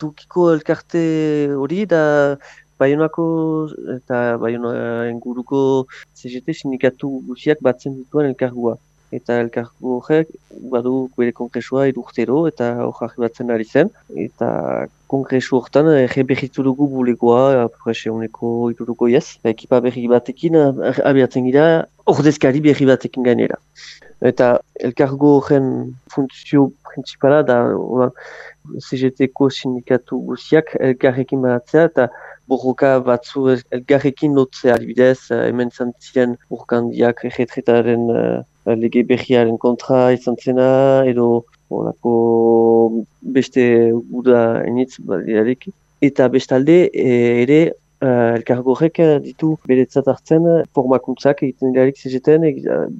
tukiko elkarte hori da Baionako eta Baiona inguruko CGT sindikatu guziak batzen dituen elkargua. Eta elkargu horrek, badu bere kongresua irurtero eta hor batzen ari zen. Eta kongresu horretan ege behitzu dugu bulegoa, prese honeko iruruko ez. Ekipa berri batekin abiatzen gira, ordezkari berri batekin gainera. Eta elkargo horren funtzio principala da CGT-ko sindikatu guziak elkarrekin baratzea eta borroka batzu elgarrekin lotzea adibidez, hemen zantziren urkandiak egetretaren uh, lege berriaren kontra izan zena, edo orako beste guda enitz badiarik. Eta bestalde ere uh, elkargo horrek ditu beretzat hartzen formakuntzak egiten diarik zizeten,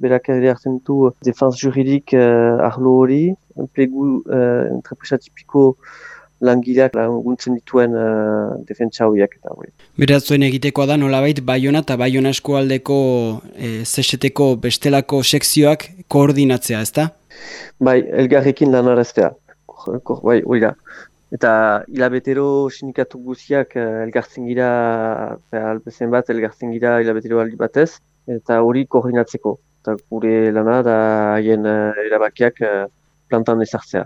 berak ere hartzen ditu defense juridik uh, arlo hori, enplegu uh, entrepresatipiko langileak laguntzen dituen uh, defentsa horiek eta hori. Beraz zuen egitekoa da nolabait Baiona eta Baiona eskualdeko e, zeseteko bestelako sekzioak koordinatzea, ezta? Bai, elgarrekin lan arreztea. Bai, oira. Eta hilabetero sinikatu guziak elgartzen gira, albezen bat, elgartzen gira hilabetero aldi batez, eta hori koordinatzeko. Eta gure lana da haien erabakiak plantan ezartzea.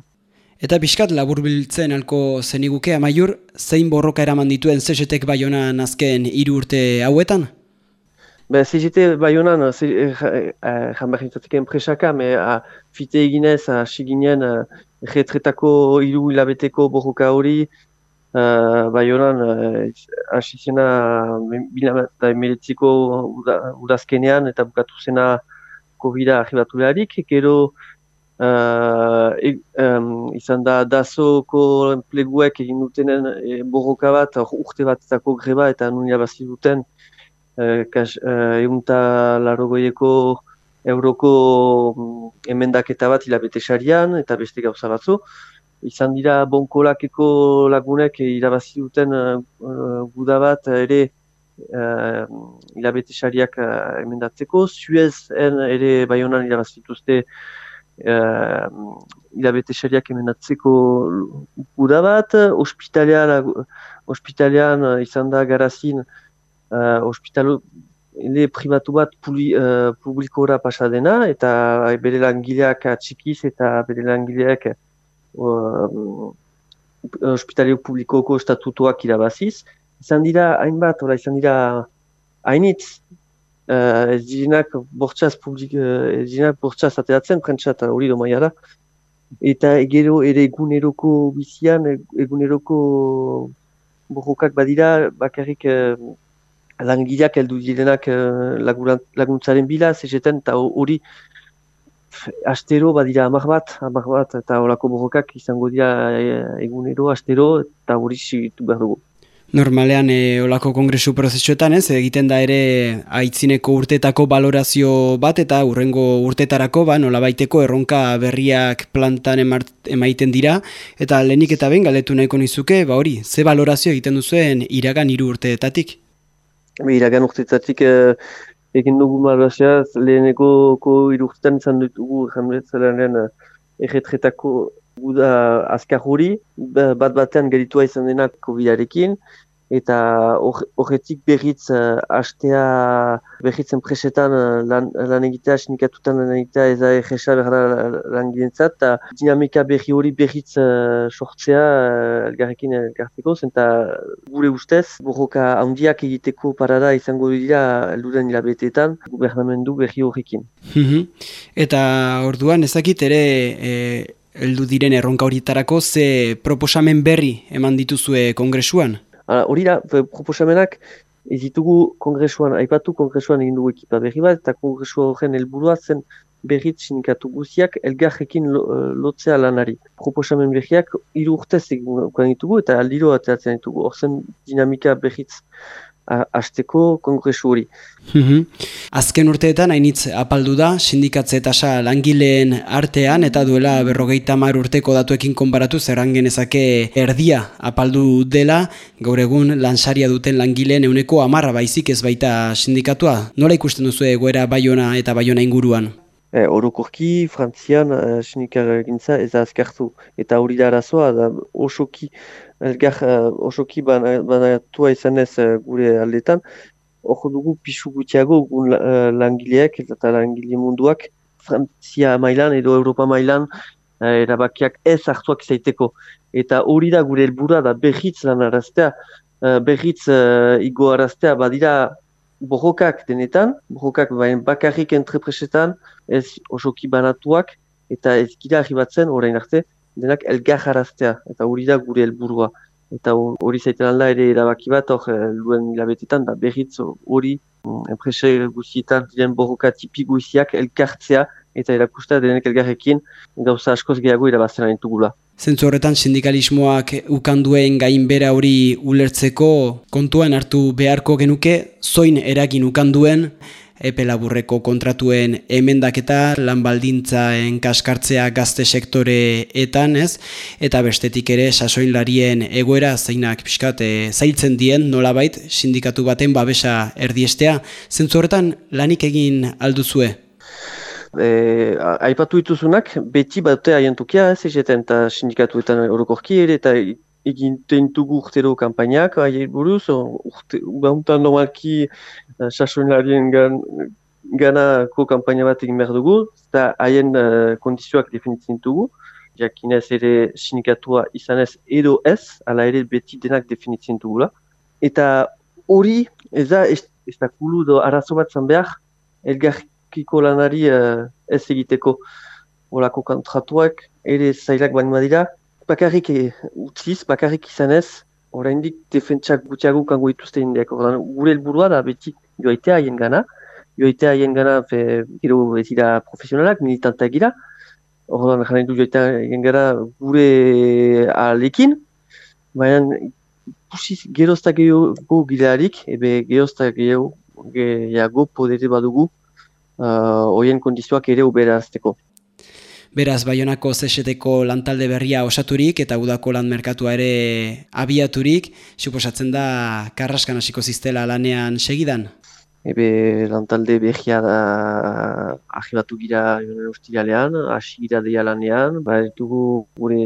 Eta pixkat labur biltzen alko zeniguke amaiur, zein borroka eraman dituen CGT-ek baionan azken hiru urte hauetan? Be, CGT baionan, jan behar entzatik enpresaka, me a, fite eginez, hasi ginen, retretako hiru hilabeteko borroka hori, uh, baionan, hasi uh, zena, eta emeletziko udazkenean, eta bukatu zena COVID-a arribatu beharik, gero, Uh, izan da dazoko enpleguek egin dutenen e, borroka bat, urte bat ezako greba eta nun jabazi duten uh, kas, uh, egunta larogoieko euroko um, emendaketa bat hilabete sarian eta beste gauza batzu. Izan dira bonkolakeko lagunek irabazi duten uh, guda bat ere uh, hilabete sariak uh, emendatzeko. Suez ere baionan irabazi dituzte uh, hilabete xariak emenatzeko guda bat, ospitalean uh, izan da garazin uh, ospitalo ele privatu bat puli, uh, publikora pasa eta bere langileak txikiz eta bere langileak uh, ospitaleo publikoko estatutuak irabaziz. Izan dira, hainbat, izan dira, hainitz, uh, ez direnak bortxaz publik, uh, ez direnak bortxaz ateatzen, prentsa eta hori domaia da. Eta gero ere eguneroko bizian, eguneroko borrokak badira, bakarrik uh, langileak heldu direnak uh, laguntzaren bila, zezetan, eta hori astero badira amar bat, amar bat, eta horako borrokak izango dira egunero, astero, eta hori sigitu behar dugu. Normalean e, olako kongresu prozesuetan ez, egiten da ere aitzineko urtetako balorazio bat eta urrengo urtetarako ba, nolabaiteko erronka berriak plantan emaiten dira eta lehenik eta ben galetu nahiko nizuke, ba hori, ze balorazio egiten duzuen iragan hiru urteetatik? Iragan urteetatik e, egin dugu balorazioa leheneko hiru urtetan izan dugu jamretzelaren e, erretretako guda azkar hori, bat batean geritua izan denak COVID-arekin, eta horretik berriz uh, astea berritzen presetan uh, lan, lan egitea, sinikatutan lan egitea ez da egesa berda lan gidentzat, eta dinamika berri hori berriz uh, sortzea uh, elgarrekin elgarteko, zenta gure ustez, borroka handiak egiteko parada izango dira elduden hilabeteetan, gubernamendu berri horrekin. Mhm. eta orduan ezakit ere... E... Eldu diren erronka horietarako ze proposamen berri eman dituzue kongresuan? Hori da, proposamenak ez ditugu kongresuan, aipatu kongresuan egin dugu ekipa berri bat, eta kongresua horren helburua zen berrit sinikatu guziak elgarrekin eh, lotzea lanari. Proposamen berriak hiru urtez egin ditugu eta aldiro ateratzen ditugu. Horzen dinamika berritz hasteko kongresu hori. Mhm. Azken urteetan hainitz apaldu da, sindikatze tasa langileen artean eta duela berrogeita mar urteko datuekin konbaratu zerran genezake erdia apaldu dela, gaur egun lansaria duten langileen euneko amarra baizik ez baita sindikatua. Nola ikusten duzu egoera baiona eta baiona inguruan? E, Orokorki, frantzian, uh, gintza ez azkartu. Eta hori da arazoa, da osoki elgar uh, osoki banatua izan ez gure aldetan, hor dugu pixu gutiago gun uh, langileak eta langile munduak Frantzia mailan edo Europa mailan erabakiak ez hartuak zaiteko. Eta hori da gure helbura da behitz lan araztea, uh, behitz uh, igo araztea badira borrokak denetan, borrokak bain bakarrik entrepresetan, ez osoki banatuak, eta ez gira arribatzen orain arte, denak elgar jaraztea, eta hori da gure helburua. Eta hori zaiten alda ere erabaki bat, hor eh, luen hilabetetan, da berriz hori mm, enprese guztietan diren borroka tipi guziak elkartzea, eta erakustea denek elgarrekin gauza askoz gehiago irabazten ditugula. Zentzu horretan sindikalismoak ukanduen gainbera hori ulertzeko kontuan hartu beharko genuke, zoin eragin ukanduen epe laburreko kontratuen emendaketa lan baldintzaen kaskartzea gazte sektoreetan, ez? Eta bestetik ere sasoinlarien egoera zeinak pixkat e, zailtzen dien nolabait sindikatu baten babesa erdiestea. Zentzu horretan lanik egin alduzue? E, aipatu dituzunak beti baute aientukia, ez egiten eta sindikatuetan orokorki ere eta egin teintugu urtero kampainak, ahi buruz, urte, bauntan normalki uh, sasoinarien gan, ganako kampaina bat egin behar dugu, eta haien uh, kondizioak definitzen dugu, jakinez ere sindikatua izanez edo ez, ala ere beti denak definitzen dugula. Eta hori, ez da, ez, ez da kulu do arazo bat zan behar, elgarkiko lanari uh, ez egiteko. Olako kontratuak, ere zailak bain badira, bakarrik e, utziz, bakarrik izanez, oraindik defentsak gutxiago kango dituzte indeak. Gure helburua da beti joaitea haien gana, joaitea haien gana, fe, gero ez dira profesionalak, militantak gira, Ordan jaren du joita egin gara gure alekin, baina pusiz gerozta gehiago gilearik, ebe gerozta gehiago podere badugu uh, oien kondizioak ere uberazteko. Beraz, Baionako zeseteko lantalde berria osaturik eta udako lan merkatua ere abiaturik, suposatzen da karraskan hasiko ziztela lanean segidan? Ebe lantalde behia da ahibatu gira ustilalean, hasi gira deia lanean, ba, gure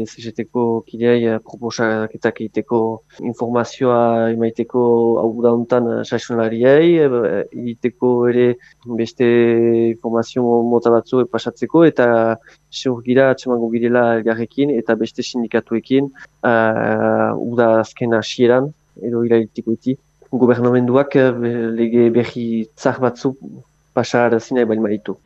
kideai eh, proposaketak egiteko informazioa emaiteko hau da hontan eh, saizunariei, eh, egiteko ere beste informazio mota batzu pasatzeko eta seur gira atxemango girela elgarrekin eta beste sindikatuekin uh, uda azken hasieran edo irailtiko iti gubernamenduak eh, lege berri tzar batzu pasar zinai bain baditu.